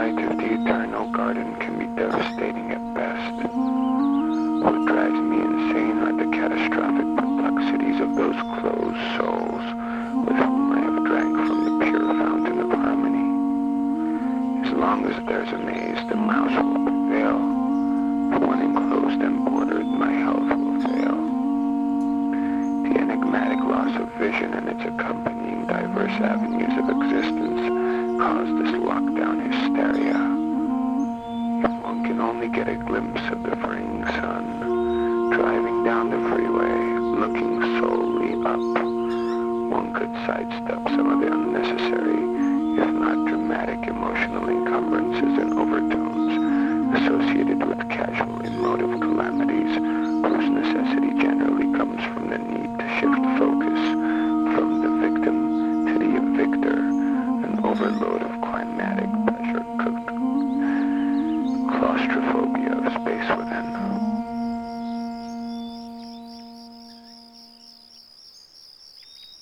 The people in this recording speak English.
sight of the eternal garden can be devastating at best. What drives me insane are the catastrophic perplexities of those closed souls with whom I have drank from the pure fountain of harmony. As long as there's a maze, the mouse will prevail. The one enclosed and bordered, my health will fail. The enigmatic loss of vision and its accompanying diverse avenues of existence caused the area. One can only get a glimpse of the spring sun. Driving down the freeway, looking solely up, one could sidestep some of the unnecessary, if not dramatic emotional encumbrances and overtones associated with casual emotive calamities whose necessity generally comes from the need to shift focus from the victim to the evictor, an overload of climatic claustrophobia of space within.